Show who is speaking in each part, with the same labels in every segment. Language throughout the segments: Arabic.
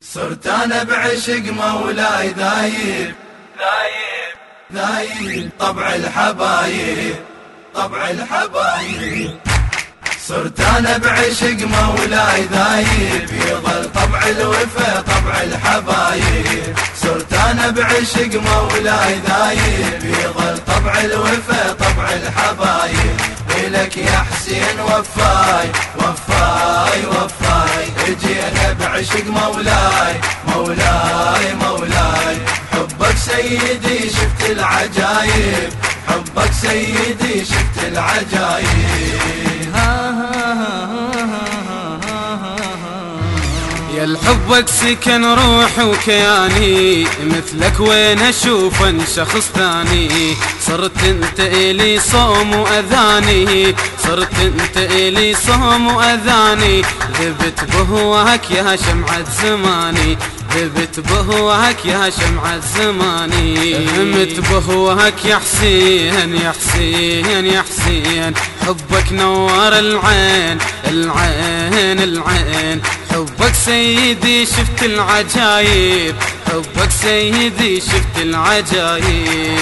Speaker 1: صرت أنا بعشق مولاي ذايب ذايب ذايب طبع الحبايب طبع الحبايب. صرت أنا بعشق مولاي ذايب يظل طبع الوفا طبع الحبايب. صرت أنا بعشق مولاي ذايب يظل طبع الوفا طبع الحبايب. لك يا حسين وفاي وفاي وفاي. اجينا بعشق مولاي. مولاي مولاي. حبك سيدي شفت العجايب. حبك سيدي شفت العجايب.
Speaker 2: يا الحبك سكن روحي وكياني مثلك وين أشوف شخص ثاني؟ صرت أنت إلي صوم وأذاني صرت أنت إلي صوم وأذاني. ذبت بهواك يا شمعة زماني ذبت بهواك يا شمعة زماني. همت بهواك يا حسين يا حسين يا حسين. حبك نور العين العين العين. حبك سيدي شفت العجايب. حبك سيدي شفت العجايب.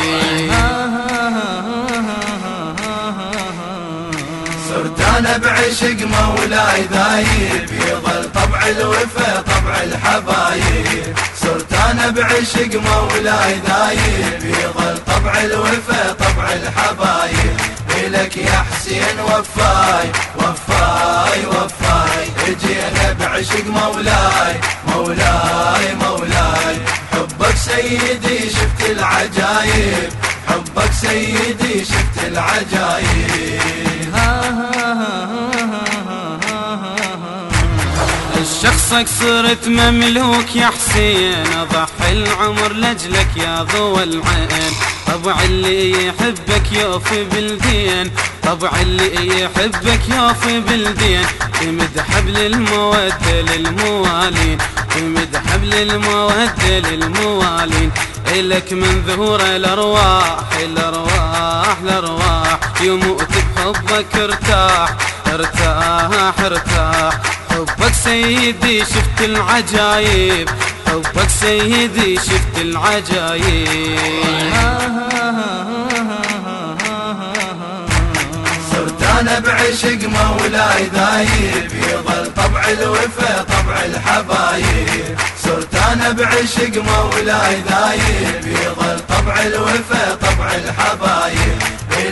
Speaker 1: صرت أنا بعشق مولاي ذايب. يظل طبع الوفا طبع الحبايب. صرت أنا بعشق مولاي ذايب. يظل طبع الوفا طبع الحبايب. لك يا حسين وفاي وفاي وفاي. اجينا بعشق مولاي مولاي مولاي. حبك سيدي شفت العجايب. حبك سيدي شفت العجايب.
Speaker 2: شخصك صرت مملوك يا حسين. أضحي العمر لأجلك يا ضوى العين. طبع اللي يحبك يوفي بالدين. طبع اللي يحبك يوفي بالدين تمد حبل المودة للموالين. تمد حبل المودة للموالين. إلك من ظهور الأرواح الأرواح الأرواح. يموت بحبك ارتاح ارتاح ارتاح. حبك سيدي شفت العجايب. حبك سيدي شفت العجايب.
Speaker 1: أنا بعشق مولاي ذايب يظل طبع الوفا طبع الحبايب. صرت أنا بعشق مولاي ذايب يظل طبع الوفا طبع الحبايب.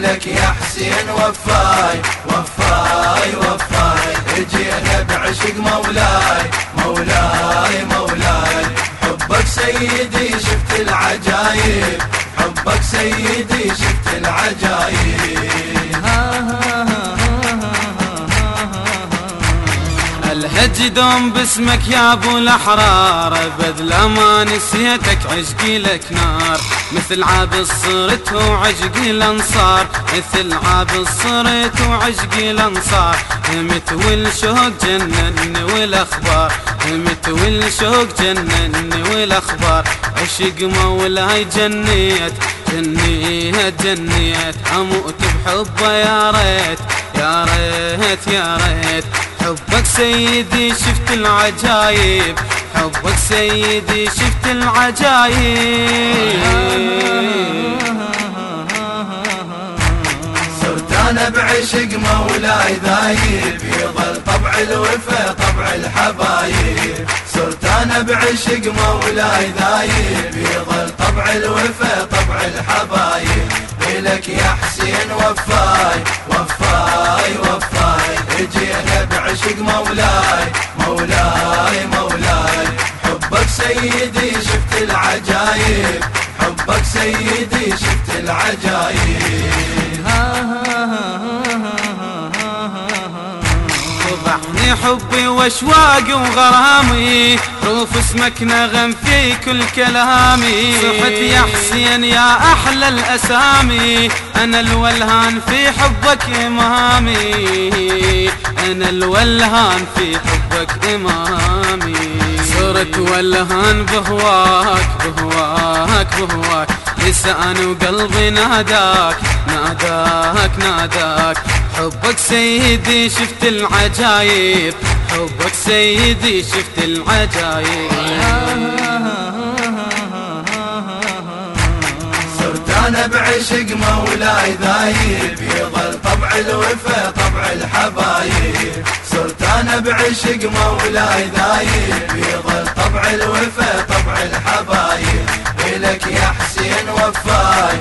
Speaker 1: لك يا حسين وفاي وفاي وفاي. اجينا بعشق مولاي مولاي مولاي. حبك سيدي شفت العجايب. حبك سيدي شفت العجايب.
Speaker 2: دوم باسمك يا ابو الاحرار. بذل ما نسيتك عشقي لك نار. مثل عابس صرت وعشقي الانصار. مثل عابس صرت وعشقي الانصار. همت والشوق جنن والاخبار. همت والشوق جنن والاخبار. عشق مولاي جنيت جنيت جنيت. أموت بحبه يا ريت يا ريت يا ريت. حبك سيدي شفت العجايب. حبك سيدي شفت العجايب.
Speaker 1: صرت أنا بعشق مولاي ذايب. يظل طبع الوفا طبع الحبايب. صرت أنا بعشق مولاي ذايب. يظل طبع الوفا طبع الحبايب. لك يا حسين وفاي. بعشق مولاي مولاي مولاي. حبك سيدي شفت العجايب. حبك سيدي شفت العجايب.
Speaker 2: حبي واشواقي وغرامي. روف اسمك نغم في كل كلامي. صحت يا حسين يا أحلى الأسامي. أنا الولهان في حبك إمامي. أنا الولهان في حبك إمامي. صرت ولهان بهواك بهواك بهواك. لسان وقلبي ناداك. ناداك ناداك. حبك سيدي شفت العجايب. حبك سيدي شفت العجايب.
Speaker 1: صرت أنا بعشق مولاي ذايب. يظل طبع الوفا طبع الحبايب. صرت أنا بعشق مولاي ذايب. يظل طبع الوفا طبع الحبايب. إلك يا حسين وفاي.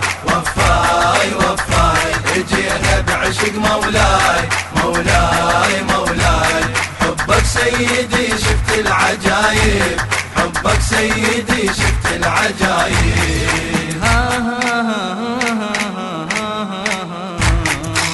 Speaker 1: بعشق مولاي مولاي مولاي. حبك سيدي شفت العجايب. حبك سيدي شفت العجايب.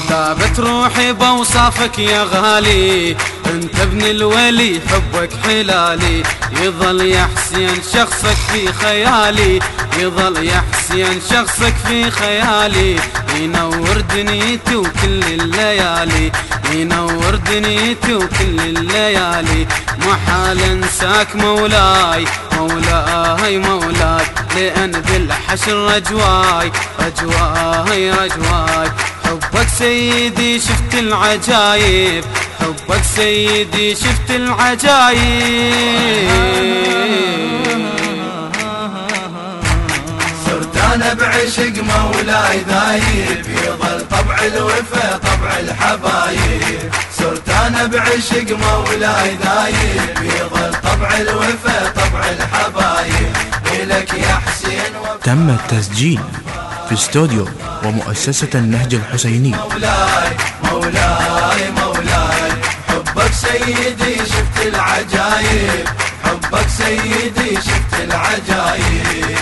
Speaker 2: ذابت روحي بوصافك يا غالي. أنت ابن الولي حبك حلالي. يظل يا حسين شخصك في خيالي. يظل يا حسين شخصك في خيالي. ينور دنيتي وكل الليالي. ينور دنيتي وكل الليالي. محال انساك مولاي مولاي مولاي. لأن بالحشر رجواي رجواي رجواي حبك سيدي شفت العجايب. حبك سيدي شفت العجايب.
Speaker 1: أنا بعشق مولاي ذايب يظل طبع الوفا طبع الحبايب. صرت أنا بعشق مولاي ذايب يظل طبع الوفا طبع الحبايب. إلك يا حسين
Speaker 3: تم التسجيل في استوديو ومؤسسة النهج الحسيني.
Speaker 1: مولاي مولاي مولاي. حبك سيدي شفت العجايب. حبك سيدي شفت العجايب.